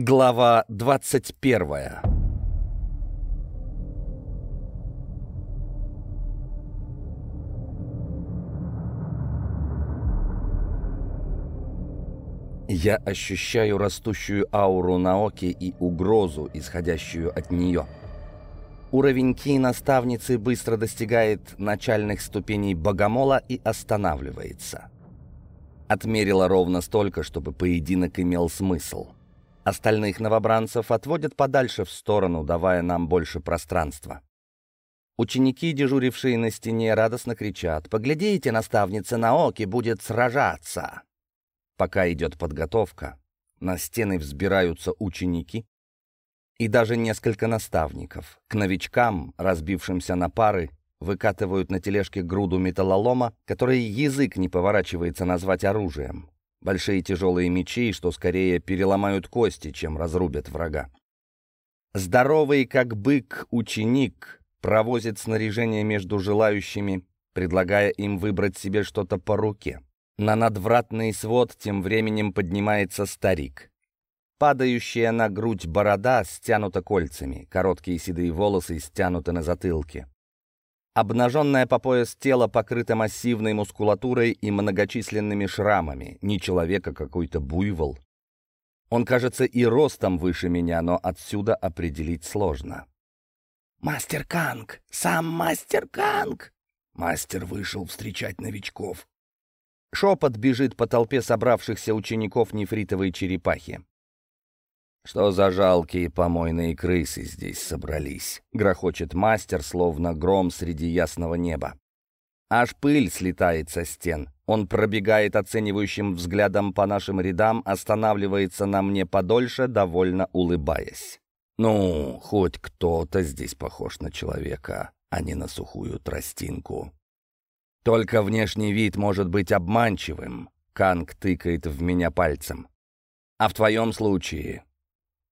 Глава 21 Я ощущаю растущую ауру Наоки и угрозу, исходящую от нее. Уровень ки-наставницы быстро достигает начальных ступеней богомола и останавливается. Отмерила ровно столько, чтобы поединок имел смысл. Остальных новобранцев отводят подальше в сторону, давая нам больше пространства. Ученики, дежурившие на стене, радостно кричат «Поглядите, наставница Наоки будет сражаться!» Пока идет подготовка, на стены взбираются ученики и даже несколько наставников. К новичкам, разбившимся на пары, выкатывают на тележке груду металлолома, который язык не поворачивается назвать оружием. Большие тяжелые мечи, что скорее переломают кости, чем разрубят врага. Здоровый, как бык, ученик провозит снаряжение между желающими, предлагая им выбрать себе что-то по руке. На надвратный свод тем временем поднимается старик. Падающая на грудь борода стянута кольцами, короткие седые волосы стянуты на затылке. Обнаженное по пояс тело покрыто массивной мускулатурой и многочисленными шрамами. Не человека, какой-то буйвол. Он кажется и ростом выше меня, но отсюда определить сложно. «Мастер Канг! Сам мастер Канг!» Мастер вышел встречать новичков. Шепот бежит по толпе собравшихся учеников нефритовой черепахи. «Что за жалкие помойные крысы здесь собрались?» — грохочет мастер, словно гром среди ясного неба. Аж пыль слетает со стен. Он пробегает оценивающим взглядом по нашим рядам, останавливается на мне подольше, довольно улыбаясь. «Ну, хоть кто-то здесь похож на человека, а не на сухую тростинку». Только внешний вид может быть обманчивым. Канг тыкает в меня пальцем. А в твоем случае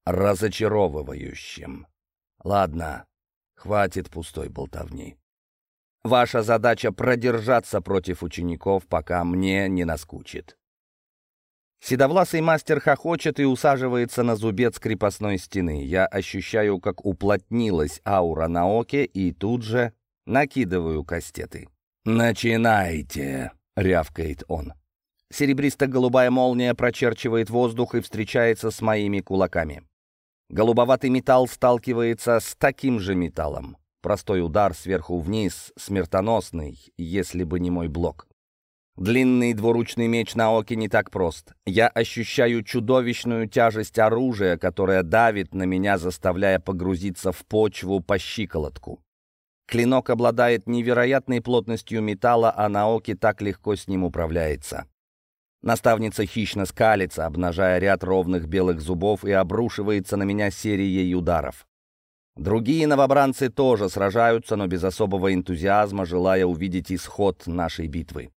разочаровывающим. Ладно, хватит пустой болтовни. Ваша задача продержаться против учеников, пока мне не наскучит. Седовласый мастер хохочет и усаживается на зубец крепостной стены. Я ощущаю, как уплотнилась аура на оке, и тут же накидываю кастеты. «Начинайте!» — рявкает он. Серебристо-голубая молния прочерчивает воздух и встречается с моими кулаками. Голубоватый металл сталкивается с таким же металлом. Простой удар сверху вниз, смертоносный, если бы не мой блок. Длинный двуручный меч на оке не так прост. Я ощущаю чудовищную тяжесть оружия, которое давит на меня, заставляя погрузиться в почву по щиколотку. Клинок обладает невероятной плотностью металла, а Наоки так легко с ним управляется. Наставница хищно скалится, обнажая ряд ровных белых зубов и обрушивается на меня серией ударов. Другие новобранцы тоже сражаются, но без особого энтузиазма, желая увидеть исход нашей битвы.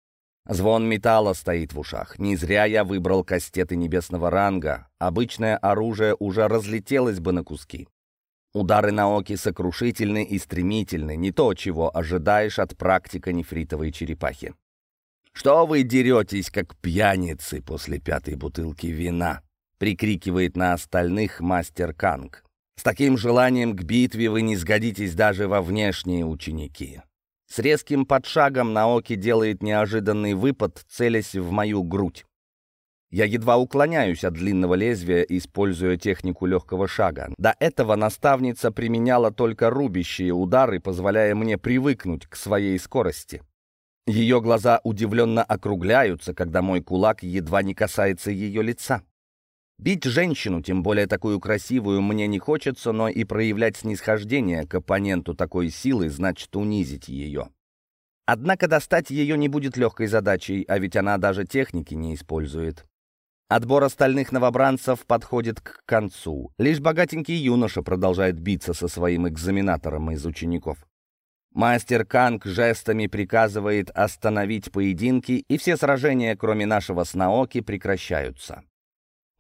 Звон металла стоит в ушах. Не зря я выбрал кастеты небесного ранга. Обычное оружие уже разлетелось бы на куски. Удары Наоки сокрушительны и стремительны, не то, чего ожидаешь от практика нефритовой черепахи. «Что вы деретесь, как пьяницы после пятой бутылки вина?» — прикрикивает на остальных мастер Канг. «С таким желанием к битве вы не сгодитесь даже во внешние ученики». С резким подшагом Наоки делает неожиданный выпад, целясь в мою грудь. Я едва уклоняюсь от длинного лезвия, используя технику легкого шага. До этого наставница применяла только рубящие удары, позволяя мне привыкнуть к своей скорости. Ее глаза удивленно округляются, когда мой кулак едва не касается ее лица. Бить женщину, тем более такую красивую, мне не хочется, но и проявлять снисхождение к оппоненту такой силы значит унизить ее. Однако достать ее не будет легкой задачей, а ведь она даже техники не использует. Отбор остальных новобранцев подходит к концу. Лишь богатенький юноша продолжает биться со своим экзаменатором из учеников. Мастер Канг жестами приказывает остановить поединки, и все сражения, кроме нашего с Наоки, прекращаются.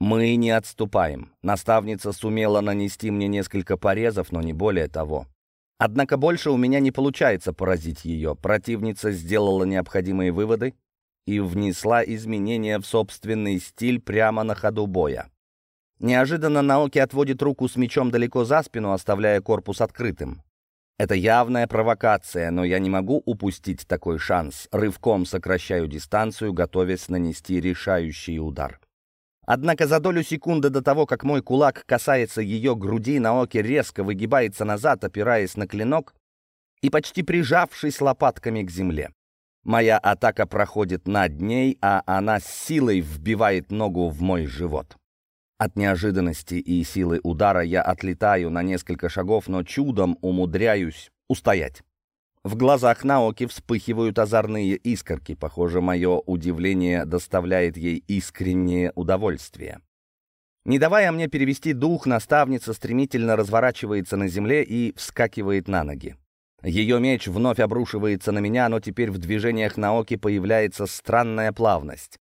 Мы не отступаем. Наставница сумела нанести мне несколько порезов, но не более того. Однако больше у меня не получается поразить ее. Противница сделала необходимые выводы, и внесла изменения в собственный стиль прямо на ходу боя. Неожиданно Наоки отводит руку с мечом далеко за спину, оставляя корпус открытым. Это явная провокация, но я не могу упустить такой шанс. Рывком сокращаю дистанцию, готовясь нанести решающий удар. Однако за долю секунды до того, как мой кулак касается ее груди, Наоки резко выгибается назад, опираясь на клинок и почти прижавшись лопатками к земле. Моя атака проходит над ней, а она с силой вбивает ногу в мой живот. От неожиданности и силы удара я отлетаю на несколько шагов, но чудом умудряюсь устоять. В глазах Наоки вспыхивают озорные искорки. Похоже, мое удивление доставляет ей искреннее удовольствие. Не давая мне перевести дух, наставница стремительно разворачивается на земле и вскакивает на ноги. Ее меч вновь обрушивается на меня, но теперь в движениях Наоки появляется странная плавность.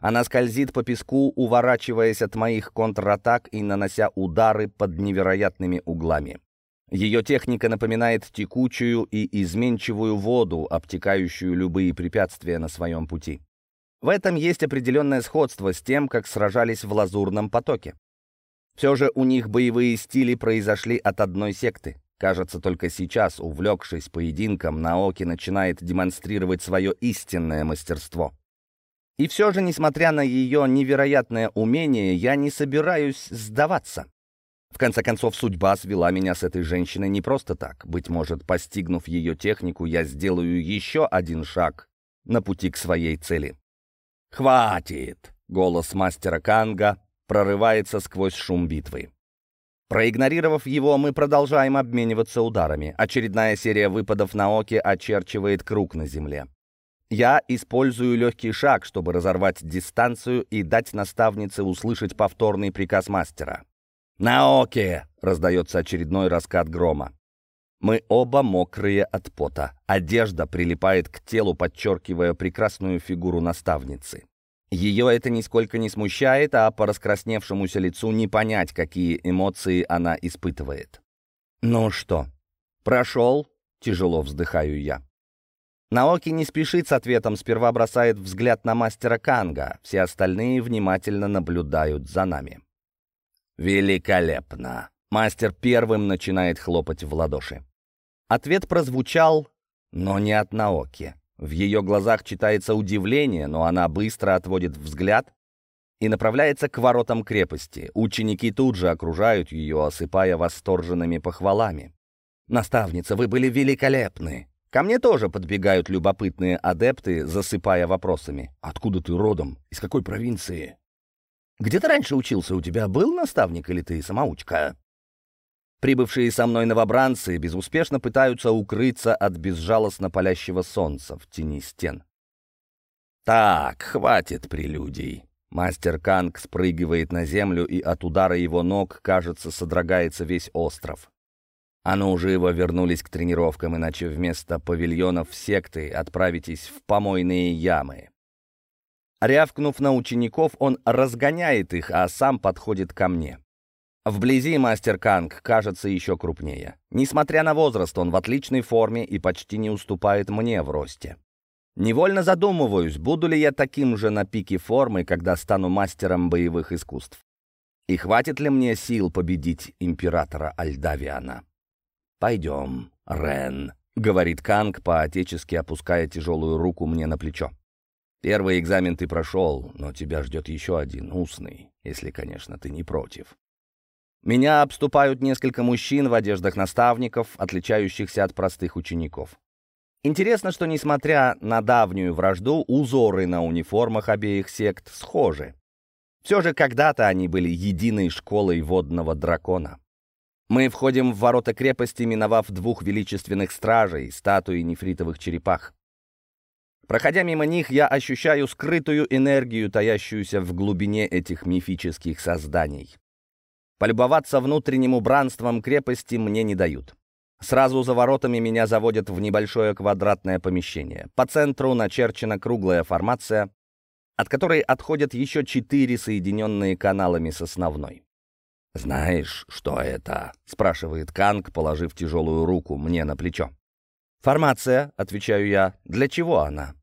Она скользит по песку, уворачиваясь от моих контратак и нанося удары под невероятными углами. Ее техника напоминает текучую и изменчивую воду, обтекающую любые препятствия на своем пути. В этом есть определенное сходство с тем, как сражались в Лазурном потоке. Все же у них боевые стили произошли от одной секты. Кажется, только сейчас, увлекшись поединком, Наоки начинает демонстрировать свое истинное мастерство. И все же, несмотря на ее невероятное умение, я не собираюсь сдаваться. В конце концов, судьба свела меня с этой женщиной не просто так. Быть может, постигнув ее технику, я сделаю еще один шаг на пути к своей цели. «Хватит!» — голос мастера Канга прорывается сквозь шум битвы. Проигнорировав его, мы продолжаем обмениваться ударами. Очередная серия выпадов на оке очерчивает круг на земле. Я использую легкий шаг, чтобы разорвать дистанцию и дать наставнице услышать повторный приказ мастера. «Наоки!» — раздается очередной раскат грома. Мы оба мокрые от пота. Одежда прилипает к телу, подчеркивая прекрасную фигуру наставницы. Ее это нисколько не смущает, а по раскрасневшемуся лицу не понять, какие эмоции она испытывает. «Ну что, прошел?» — тяжело вздыхаю я. Наоки не спешит с ответом, сперва бросает взгляд на мастера Канга. Все остальные внимательно наблюдают за нами. «Великолепно!» Мастер первым начинает хлопать в ладоши. Ответ прозвучал, но не от Наоки. В ее глазах читается удивление, но она быстро отводит взгляд и направляется к воротам крепости. Ученики тут же окружают ее, осыпая восторженными похвалами. «Наставница, вы были великолепны!» Ко мне тоже подбегают любопытные адепты, засыпая вопросами. «Откуда ты родом? Из какой провинции?» «Где ты раньше учился? У тебя был наставник или ты самоучка?» Прибывшие со мной новобранцы безуспешно пытаются укрыться от безжалостно палящего солнца в тени стен. «Так, хватит прелюдий!» Мастер Канг спрыгивает на землю, и от удара его ног, кажется, содрогается весь остров. А ну живо вернулись к тренировкам, иначе вместо павильонов секты отправитесь в помойные ямы. Рявкнув на учеников, он разгоняет их, а сам подходит ко мне. Вблизи мастер Канг кажется еще крупнее. Несмотря на возраст, он в отличной форме и почти не уступает мне в росте. Невольно задумываюсь, буду ли я таким же на пике формы, когда стану мастером боевых искусств. И хватит ли мне сил победить императора Альдавиана? «Пойдем, Рен», — говорит Канг, по-отечески опуская тяжелую руку мне на плечо. «Первый экзамен ты прошел, но тебя ждет еще один, устный, если, конечно, ты не против». Меня обступают несколько мужчин в одеждах наставников, отличающихся от простых учеников. Интересно, что, несмотря на давнюю вражду, узоры на униформах обеих сект схожи. Все же когда-то они были единой школой водного дракона. Мы входим в ворота крепости, миновав двух величественных стражей, статуи нефритовых черепах. Проходя мимо них, я ощущаю скрытую энергию, таящуюся в глубине этих мифических созданий. Полюбоваться внутренним убранством крепости мне не дают. Сразу за воротами меня заводят в небольшое квадратное помещение. По центру начерчена круглая формация, от которой отходят еще четыре соединенные каналами с основной. «Знаешь, что это?» — спрашивает Канг, положив тяжелую руку мне на плечо. «Формация», — отвечаю я. «Для чего она?»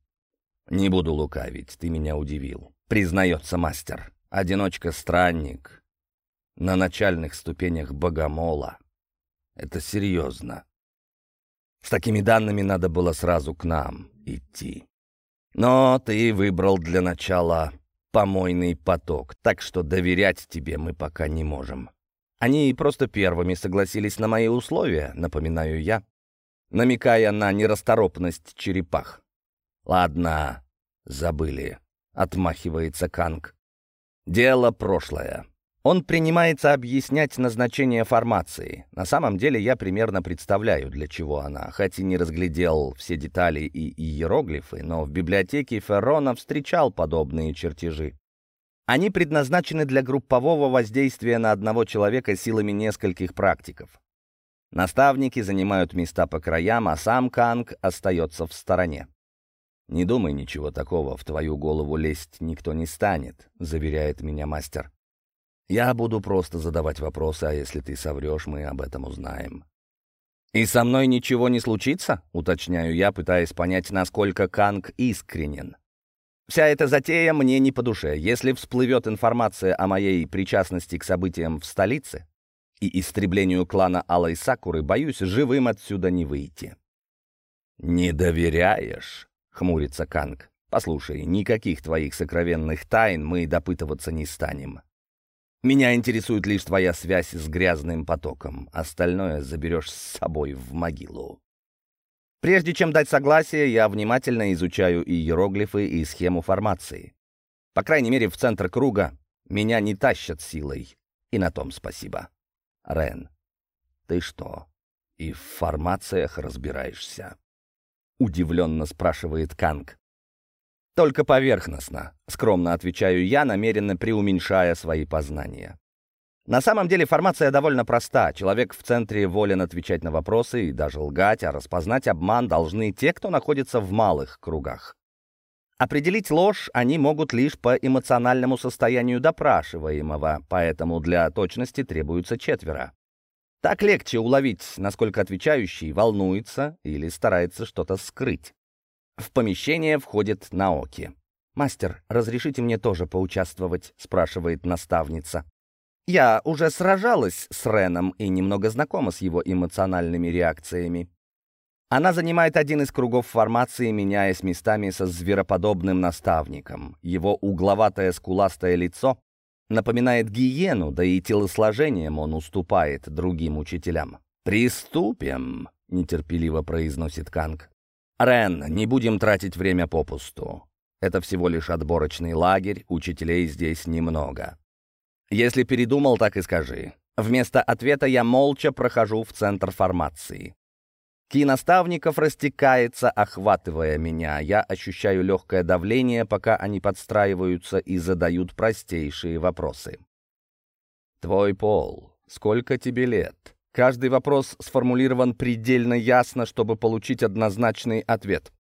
«Не буду лукавить, ты меня удивил», — признается мастер. «Одиночка-странник. на начальных ступенях богомола. Это серьезно. С такими данными надо было сразу к нам идти. Но ты выбрал для начала помойный поток, так что доверять тебе мы пока не можем. Они просто первыми согласились на мои условия, напоминаю я, намекая на нерасторопность черепах. «Ладно, забыли», — отмахивается Канг. «Дело прошлое. Он принимается объяснять назначение формации. На самом деле я примерно представляю, для чего она, хоть и не разглядел все детали и иероглифы, но в библиотеке Феррона встречал подобные чертежи. Они предназначены для группового воздействия на одного человека силами нескольких практиков. Наставники занимают места по краям, а сам Канг остается в стороне. «Не думай ничего такого, в твою голову лезть никто не станет», — заверяет меня мастер. Я буду просто задавать вопросы, а если ты соврешь, мы об этом узнаем. «И со мной ничего не случится?» — уточняю я, пытаясь понять, насколько Канг искренен. Вся эта затея мне не по душе. Если всплывет информация о моей причастности к событиям в столице и истреблению клана Алой Сакуры, боюсь, живым отсюда не выйти. «Не доверяешь?» — хмурится Канг. «Послушай, никаких твоих сокровенных тайн мы допытываться не станем. Меня интересует лишь твоя связь с грязным потоком. Остальное заберешь с собой в могилу. Прежде чем дать согласие, я внимательно изучаю и иероглифы, и схему формации. По крайней мере, в центр круга меня не тащат силой. И на том спасибо. Рен, ты что, и в формациях разбираешься? Удивленно спрашивает Канг. «Только поверхностно», — скромно отвечаю я, намеренно преуменьшая свои познания. На самом деле формация довольно проста. Человек в центре волен отвечать на вопросы и даже лгать, а распознать обман должны те, кто находится в малых кругах. Определить ложь они могут лишь по эмоциональному состоянию допрашиваемого, поэтому для точности требуются четверо. Так легче уловить, насколько отвечающий волнуется или старается что-то скрыть. В помещение входит Наоки. «Мастер, разрешите мне тоже поучаствовать?» — спрашивает наставница. «Я уже сражалась с Реном и немного знакома с его эмоциональными реакциями. Она занимает один из кругов формации, меняясь местами со звероподобным наставником. Его угловатое скуластое лицо напоминает гиену, да и телосложением он уступает другим учителям. «Приступим», — нетерпеливо произносит Канг. «Рен, не будем тратить время попусту. Это всего лишь отборочный лагерь, учителей здесь немного. Если передумал, так и скажи. Вместо ответа я молча прохожу в центр формации. Ки наставников растекается, охватывая меня. Я ощущаю легкое давление, пока они подстраиваются и задают простейшие вопросы. «Твой пол. Сколько тебе лет?» Каждый вопрос сформулирован предельно ясно, чтобы получить однозначный ответ.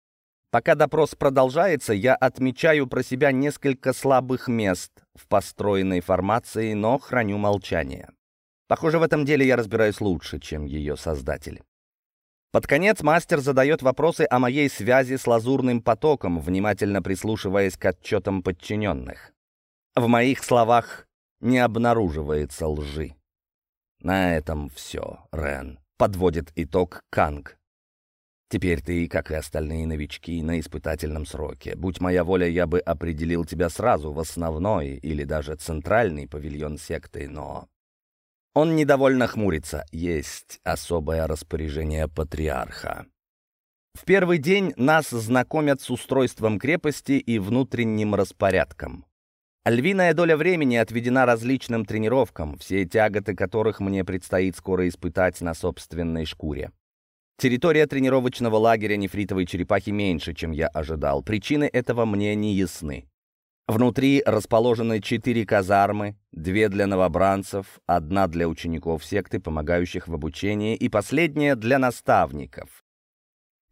Пока допрос продолжается, я отмечаю про себя несколько слабых мест в построенной формации, но храню молчание. Похоже, в этом деле я разбираюсь лучше, чем ее создатель. Под конец мастер задает вопросы о моей связи с лазурным потоком, внимательно прислушиваясь к отчетам подчиненных. В моих словах не обнаруживается лжи. На этом все, Рен. Подводит итог Канг. Теперь ты, как и остальные новички, на испытательном сроке. Будь моя воля, я бы определил тебя сразу в основной или даже центральный павильон секты, но... Он недовольно хмурится. Есть особое распоряжение патриарха. В первый день нас знакомят с устройством крепости и внутренним распорядком. Львиная доля времени отведена различным тренировкам, все тяготы которых мне предстоит скоро испытать на собственной шкуре. Территория тренировочного лагеря нефритовой черепахи меньше, чем я ожидал. Причины этого мне не ясны. Внутри расположены четыре казармы, две для новобранцев, одна для учеников секты, помогающих в обучении, и последняя для наставников.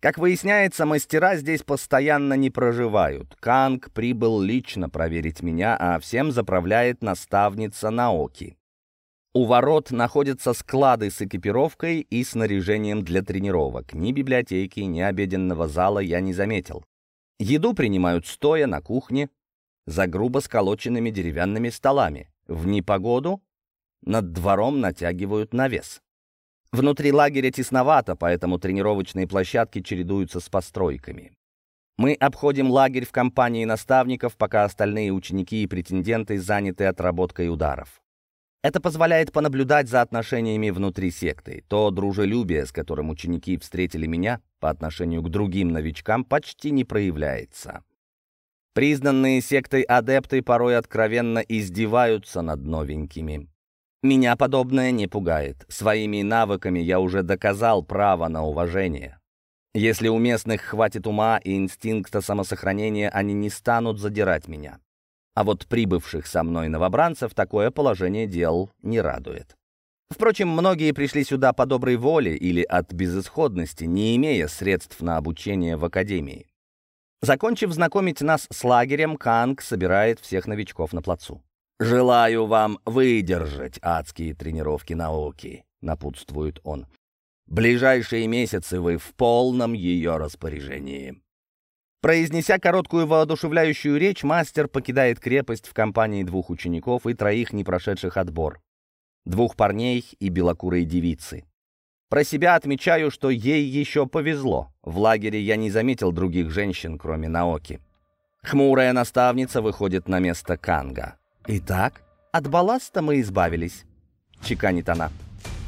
Как выясняется, мастера здесь постоянно не проживают. Канг прибыл лично проверить меня, а всем заправляет наставница Наоки. У ворот находятся склады с экипировкой и снаряжением для тренировок. Ни библиотеки, ни обеденного зала я не заметил. Еду принимают стоя на кухне, за грубо сколоченными деревянными столами. В непогоду над двором натягивают навес. Внутри лагеря тесновато, поэтому тренировочные площадки чередуются с постройками. Мы обходим лагерь в компании наставников, пока остальные ученики и претенденты заняты отработкой ударов. Это позволяет понаблюдать за отношениями внутри секты. То дружелюбие, с которым ученики встретили меня по отношению к другим новичкам, почти не проявляется. Признанные сектой адепты порой откровенно издеваются над новенькими. Меня подобное не пугает. Своими навыками я уже доказал право на уважение. Если у местных хватит ума и инстинкта самосохранения, они не станут задирать меня. А вот прибывших со мной новобранцев такое положение дел не радует. Впрочем, многие пришли сюда по доброй воле или от безысходности, не имея средств на обучение в академии. Закончив знакомить нас с лагерем, Канг собирает всех новичков на плацу. «Желаю вам выдержать адские тренировки науки», — напутствует он. Ближайшие месяцы вы в полном ее распоряжении». Произнеся короткую воодушевляющую речь, мастер покидает крепость в компании двух учеников и троих не прошедших отбор. Двух парней и белокурой девицы. Про себя отмечаю, что ей еще повезло. В лагере я не заметил других женщин, кроме Наоки. Хмурая наставница выходит на место Канга. «Итак, от балласта мы избавились», — чеканит она.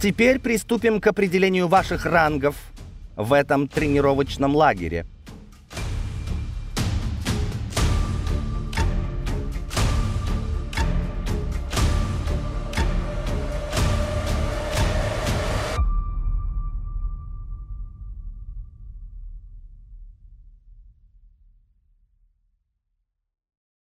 Теперь приступим к определению ваших рангов в этом тренировочном лагере.